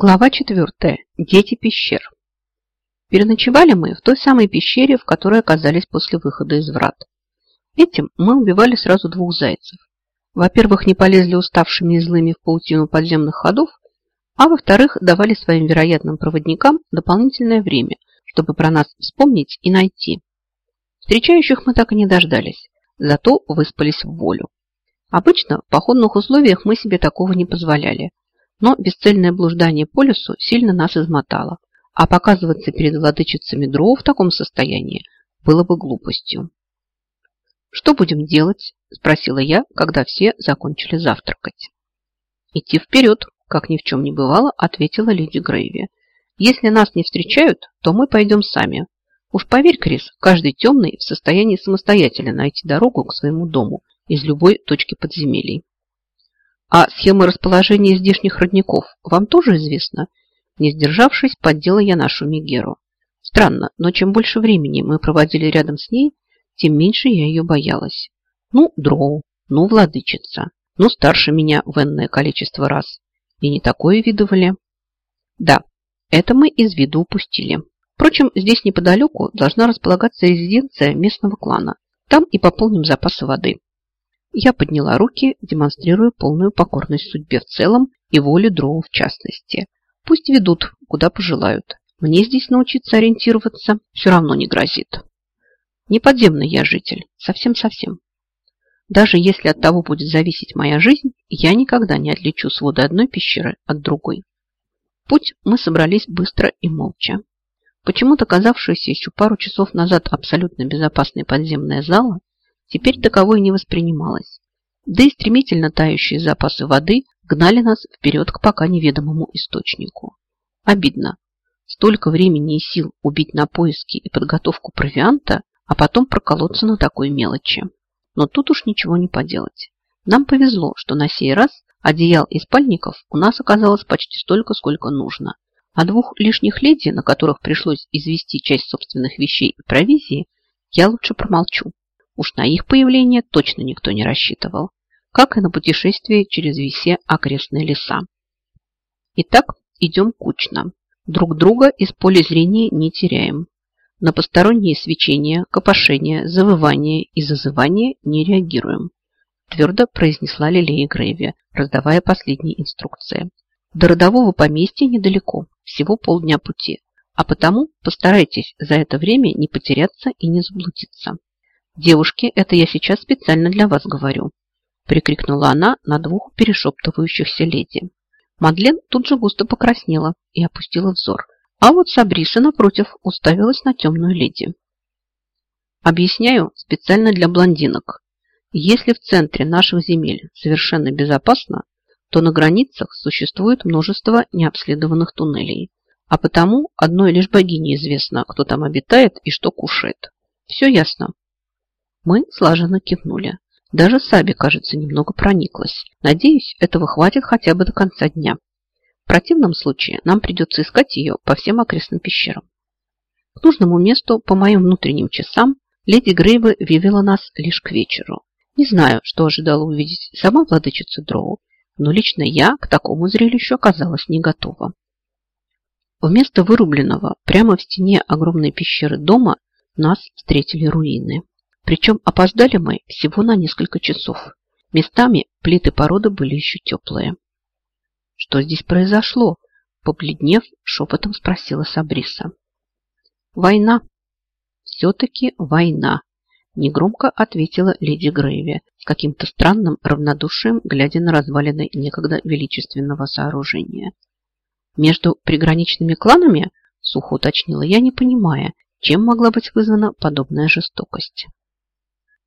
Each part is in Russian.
Глава 4. Дети пещер. Переночевали мы в той самой пещере, в которой оказались после выхода из врат. Этим мы убивали сразу двух зайцев. Во-первых, не полезли уставшими и злыми в паутину подземных ходов, а во-вторых, давали своим вероятным проводникам дополнительное время, чтобы про нас вспомнить и найти. Встречающих мы так и не дождались, зато выспались в волю. Обычно в походных условиях мы себе такого не позволяли – но бесцельное блуждание по лесу сильно нас измотало, а показываться перед владычицами дров в таком состоянии было бы глупостью. «Что будем делать?» – спросила я, когда все закончили завтракать. «Идти вперед», – как ни в чем не бывало, ответила леди Грейви. «Если нас не встречают, то мы пойдем сами. Уж поверь, Крис, каждый темный в состоянии самостоятельно найти дорогу к своему дому из любой точки подземелий. А схема расположения здешних родников вам тоже известна? Не сдержавшись, поддела я нашу Мегеру. Странно, но чем больше времени мы проводили рядом с ней, тем меньше я ее боялась. Ну, дроу, ну, владычица, ну, старше меня в энное количество раз. И не такое видывали. Да, это мы из виду упустили. Впрочем, здесь неподалеку должна располагаться резиденция местного клана. Там и пополним запасы воды. Я подняла руки, демонстрируя полную покорность судьбе в целом и воле дроу в частности. Пусть ведут, куда пожелают. Мне здесь научиться ориентироваться все равно не грозит. Не подземный я житель, совсем-совсем. Даже если от того будет зависеть моя жизнь, я никогда не отличу своды одной пещеры от другой. Путь мы собрались быстро и молча. Почему-то казавшаяся еще пару часов назад абсолютно безопасной подземная зала теперь таковой не воспринималось. Да и стремительно тающие запасы воды гнали нас вперед к пока неведомому источнику. Обидно. Столько времени и сил убить на поиски и подготовку провианта, а потом проколоться на такой мелочи. Но тут уж ничего не поделать. Нам повезло, что на сей раз одеял и спальников у нас оказалось почти столько, сколько нужно. А двух лишних леди, на которых пришлось извести часть собственных вещей и провизии, я лучше промолчу. Уж на их появление точно никто не рассчитывал, как и на путешествие через все окрестные леса. Итак, идем кучно. Друг друга из поля зрения не теряем. На посторонние свечения, копошения, завывания и зазывания не реагируем. Твердо произнесла Лилея Грейви, раздавая последние инструкции. До родового поместья недалеко, всего полдня пути, а потому постарайтесь за это время не потеряться и не заблудиться. «Девушки, это я сейчас специально для вас говорю», прикрикнула она на двух перешептывающихся леди. Мадлен тут же густо покраснела и опустила взор, а вот Сабриса, напротив, уставилась на темную леди. Объясняю специально для блондинок. Если в центре наших земель совершенно безопасно, то на границах существует множество необследованных туннелей. А потому одной лишь богине известно, кто там обитает и что кушает. Все ясно. Мы слаженно кивнули. Даже Саби, кажется, немного прониклась. Надеюсь, этого хватит хотя бы до конца дня. В противном случае нам придется искать ее по всем окрестным пещерам. К нужному месту, по моим внутренним часам, леди Грейва вывела нас лишь к вечеру. Не знаю, что ожидала увидеть сама владычица Дроу, но лично я к такому зрелищу оказалась не готова. Вместо вырубленного прямо в стене огромной пещеры дома нас встретили руины. Причем опоздали мы всего на несколько часов. Местами плиты породы были еще теплые. Что здесь произошло? Побледнев, шепотом спросила Сабриса. Война. Все-таки война. Негромко ответила леди Грейви с каким-то странным равнодушием, глядя на развалины некогда величественного сооружения. Между приграничными кланами, сухо уточнила я, не понимая, чем могла быть вызвана подобная жестокость.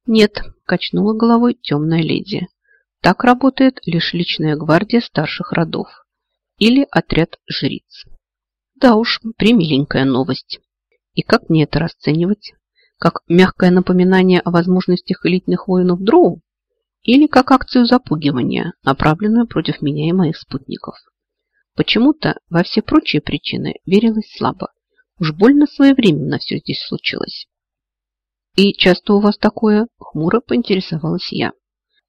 Нет, качнула головой темная леди. Так работает лишь личная гвардия старших родов или отряд жриц. Да уж, примиленькая новость. И как мне это расценивать? Как мягкое напоминание о возможностях элитных воинов Дроу? Или как акцию запугивания, направленную против меня и моих спутников? Почему-то во все прочие причины верилось слабо. Уж больно своевременно все здесь случилось. «И часто у вас такое?» – хмуро поинтересовалась я.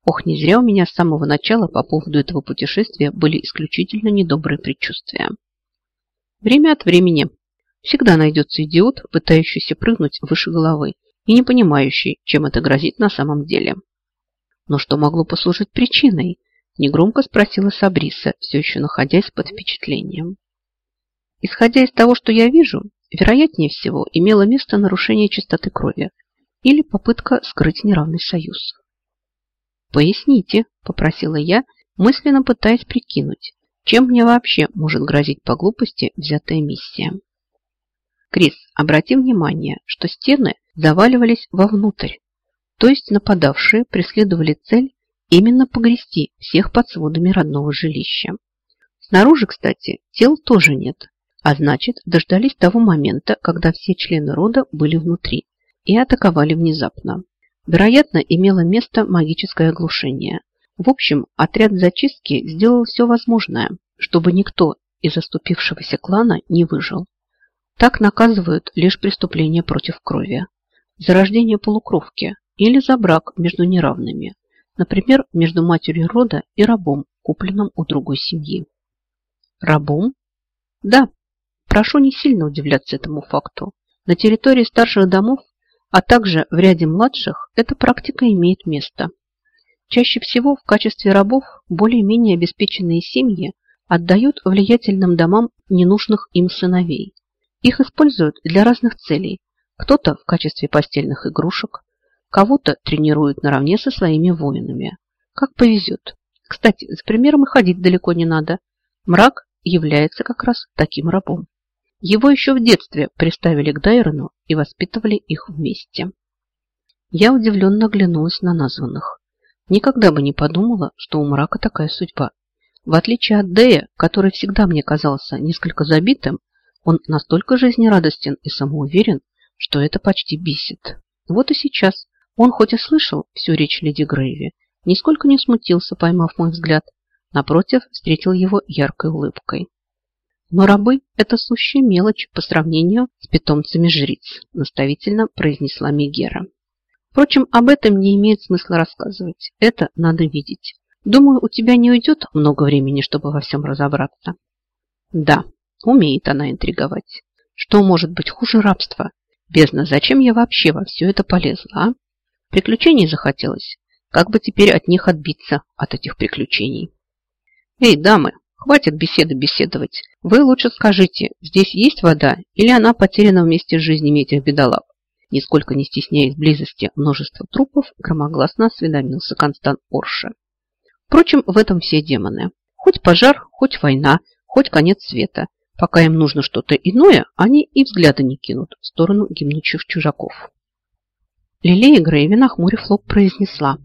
Ох, не зря у меня с самого начала по поводу этого путешествия были исключительно недобрые предчувствия. Время от времени. Всегда найдется идиот, пытающийся прыгнуть выше головы и не понимающий, чем это грозит на самом деле. Но что могло послужить причиной? Негромко спросила Сабриса, все еще находясь под впечатлением. Исходя из того, что я вижу, вероятнее всего имело место нарушение чистоты крови или попытка скрыть неравный союз. «Поясните», – попросила я, мысленно пытаясь прикинуть, чем мне вообще может грозить по глупости взятая миссия. Крис, обрати внимание, что стены заваливались вовнутрь, то есть нападавшие преследовали цель именно погрести всех под сводами родного жилища. Снаружи, кстати, тел тоже нет, а значит, дождались того момента, когда все члены рода были внутри и атаковали внезапно. Вероятно, имело место магическое оглушение. В общем, отряд зачистки сделал все возможное, чтобы никто из заступившегося клана не выжил. Так наказывают лишь преступления против крови. За рождение полукровки или за брак между неравными. Например, между матерью рода и рабом, купленным у другой семьи. Рабом? Да, прошу не сильно удивляться этому факту. На территории старших домов, а также в ряде младших, эта практика имеет место. Чаще всего в качестве рабов более-менее обеспеченные семьи отдают влиятельным домам ненужных им сыновей. Их используют для разных целей. Кто-то в качестве постельных игрушек, кого-то тренируют наравне со своими воинами. Как повезет. Кстати, с примером и ходить далеко не надо. Мрак является как раз таким рабом. Его еще в детстве приставили к Дайрону и воспитывали их вместе. Я удивленно оглянулась на названных. Никогда бы не подумала, что у мрака такая судьба. В отличие от Дея, который всегда мне казался несколько забитым, он настолько жизнерадостен и самоуверен, что это почти бесит. Вот и сейчас он хоть и слышал всю речь леди Грейви, нисколько не смутился, поймав мой взгляд. Напротив, встретил его яркой улыбкой. Но рабы – это сущая мелочь по сравнению с питомцами жриц, наставительно произнесла Мегера. Впрочем, об этом не имеет смысла рассказывать. Это надо видеть. Думаю, у тебя не уйдет много времени, чтобы во всем разобраться. Да, Умеет она интриговать. Что может быть хуже рабства? Бездна, зачем я вообще во все это полезла, а? Приключений захотелось. Как бы теперь от них отбиться, от этих приключений? Эй, дамы, хватит беседы беседовать. Вы лучше скажите, здесь есть вода или она потеряна вместе с жизнями этих бедолаг? Нисколько не стесняясь близости множества трупов, громогласно осведомился Констант Орше. Впрочем, в этом все демоны. Хоть пожар, хоть война, хоть конец света. Пока им нужно что-то иное, они и взгляда не кинут в сторону гимнучих чужаков. Лилея Грейви, нахмурив лоб, произнесла.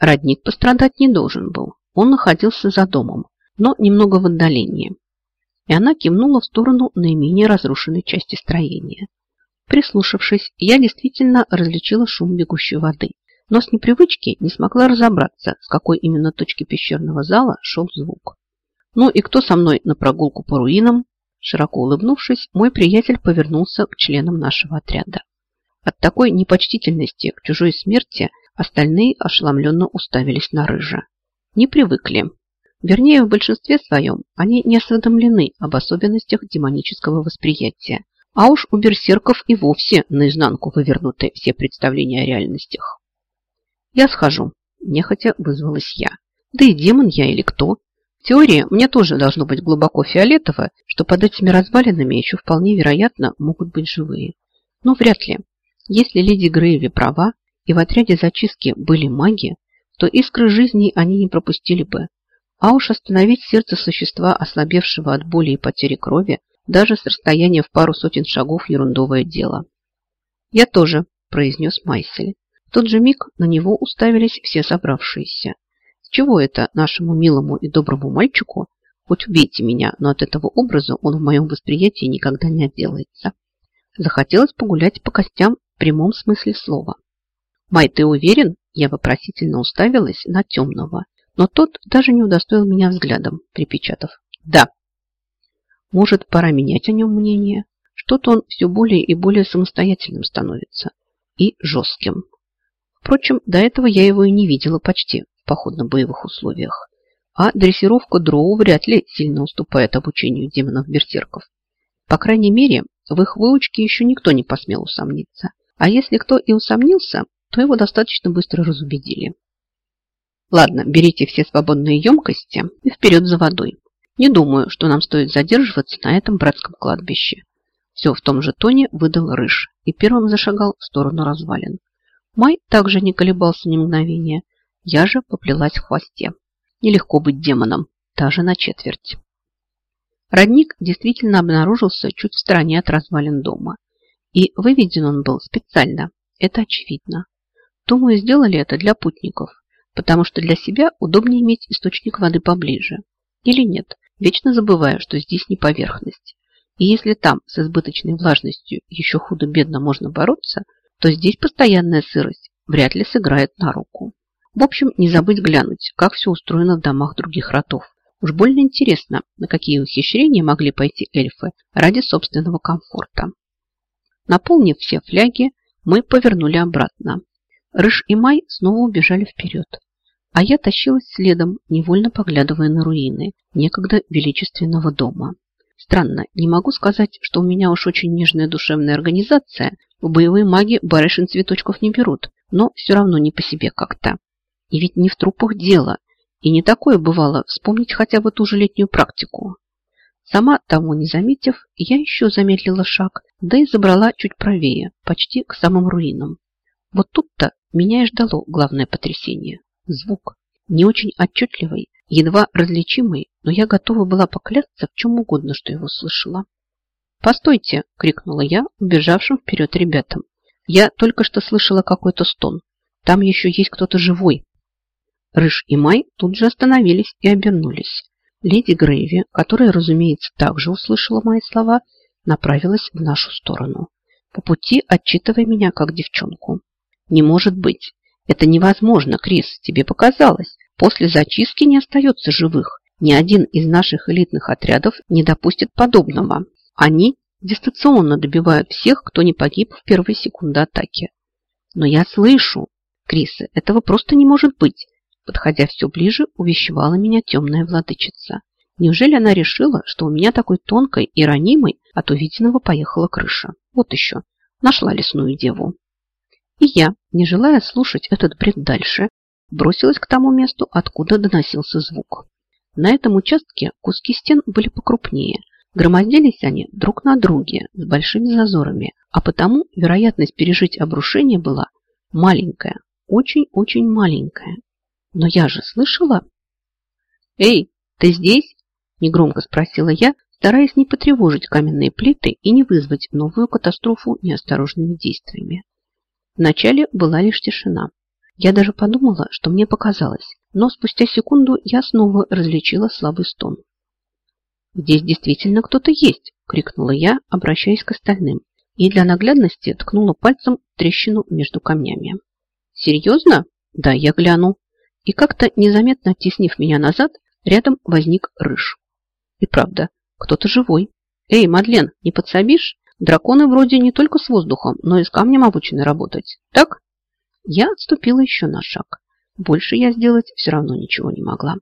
Родник пострадать не должен был. Он находился за домом, но немного в отдалении. И она кивнула в сторону наименее разрушенной части строения. Прислушавшись, я действительно различила шум бегущей воды, но с непривычки не смогла разобраться, с какой именно точки пещерного зала шел звук. «Ну и кто со мной на прогулку по руинам?» Широко улыбнувшись, мой приятель повернулся к членам нашего отряда. От такой непочтительности к чужой смерти остальные ошеломленно уставились на рыжа. Не привыкли. Вернее, в большинстве своем они не осведомлены об особенностях демонического восприятия. А уж у берсерков и вовсе наизнанку вывернуты все представления о реальностях. «Я схожу», – нехотя вызвалась я. «Да и демон я или кто? теории мне тоже должно быть глубоко фиолетово, что под этими развалинами еще вполне вероятно могут быть живые. Но вряд ли. Если леди Грейви права, и в отряде зачистки были маги, то искры жизни они не пропустили бы. А уж остановить сердце существа, ослабевшего от боли и потери крови, даже с расстояния в пару сотен шагов ерундовое дело. «Я тоже», – произнес Майсель. В тот же миг на него уставились все собравшиеся. Чего это нашему милому и доброму мальчику, хоть убейте меня, но от этого образа он в моем восприятии никогда не отделается. Захотелось погулять по костям в прямом смысле слова. «Май, ты уверен?» Я вопросительно уставилась на темного, но тот даже не удостоил меня взглядом, припечатав «Да». Может, пора менять о нем мнение? Что-то он все более и более самостоятельным становится и жестким. Впрочем, до этого я его и не видела почти в походно-боевых условиях. А дрессировка дроу вряд ли сильно уступает обучению демонов-берсерков. По крайней мере, в их выучке еще никто не посмел усомниться. А если кто и усомнился, то его достаточно быстро разубедили. Ладно, берите все свободные емкости и вперед за водой. Не думаю, что нам стоит задерживаться на этом братском кладбище. Все в том же тоне выдал Рыж и первым зашагал в сторону развалин. Май также не колебался ни мгновения. Я же поплелась в хвосте. Нелегко быть демоном, даже на четверть. Родник действительно обнаружился чуть в стороне от развалин дома. И выведен он был специально, это очевидно. Думаю, сделали это для путников, потому что для себя удобнее иметь источник воды поближе. Или нет, вечно забываю, что здесь не поверхность. И если там с избыточной влажностью еще худо-бедно можно бороться, то здесь постоянная сырость вряд ли сыграет на руку. В общем, не забыть глянуть, как все устроено в домах других родов. Уж больно интересно, на какие ухищрения могли пойти эльфы ради собственного комфорта. Наполнив все фляги, мы повернули обратно. Рыж и Май снова убежали вперед, а я тащилась следом, невольно поглядывая на руины некогда величественного дома. Странно, не могу сказать, что у меня уж очень нежная душевная организация. В боевые маги барышин цветочков не берут, но все равно не по себе как-то. И ведь не в трупах дело. И не такое бывало вспомнить хотя бы ту же летнюю практику. Сама того не заметив, я еще замедлила шаг, да и забрала чуть правее, почти к самым руинам. Вот тут-то меня и ждало главное потрясение. Звук. Не очень отчетливый, едва различимый, но я готова была поклясться в чем угодно, что его слышала. «Постойте!» – крикнула я убежавшим вперед ребятам. «Я только что слышала какой-то стон. Там еще есть кто-то живой». Рыж и Май тут же остановились и обернулись. Леди Грейви, которая, разумеется, также услышала мои слова, направилась в нашу сторону, по пути отчитывая меня как девчонку. «Не может быть! Это невозможно, Крис, тебе показалось. После зачистки не остается живых. Ни один из наших элитных отрядов не допустит подобного. Они дистанционно добивают всех, кто не погиб в первые секунды атаки. Но я слышу, Криса, этого просто не может быть. Подходя все ближе, увещевала меня темная владычица. Неужели она решила, что у меня такой тонкой и ранимой от увиденного поехала крыша? Вот еще. Нашла лесную деву. И я, не желая слушать этот бред дальше, бросилась к тому месту, откуда доносился звук. На этом участке куски стен были покрупнее. Громоздились они друг на друге с большими зазорами, а потому вероятность пережить обрушение была маленькая, очень-очень маленькая. Но я же слышала... «Эй, ты здесь?» – негромко спросила я, стараясь не потревожить каменные плиты и не вызвать новую катастрофу неосторожными действиями. Вначале была лишь тишина. Я даже подумала, что мне показалось, но спустя секунду я снова различила слабый стон. «Здесь действительно кто-то есть!» – крикнула я, обращаясь к остальным, и для наглядности ткнула пальцем трещину между камнями. «Серьезно? Да, я гляну!» И как-то незаметно оттеснив меня назад, рядом возник рыж. И правда, кто-то живой. «Эй, Мадлен, не подсобишь? Драконы вроде не только с воздухом, но и с камнем обучены работать. Так?» Я отступила еще на шаг. Больше я сделать все равно ничего не могла.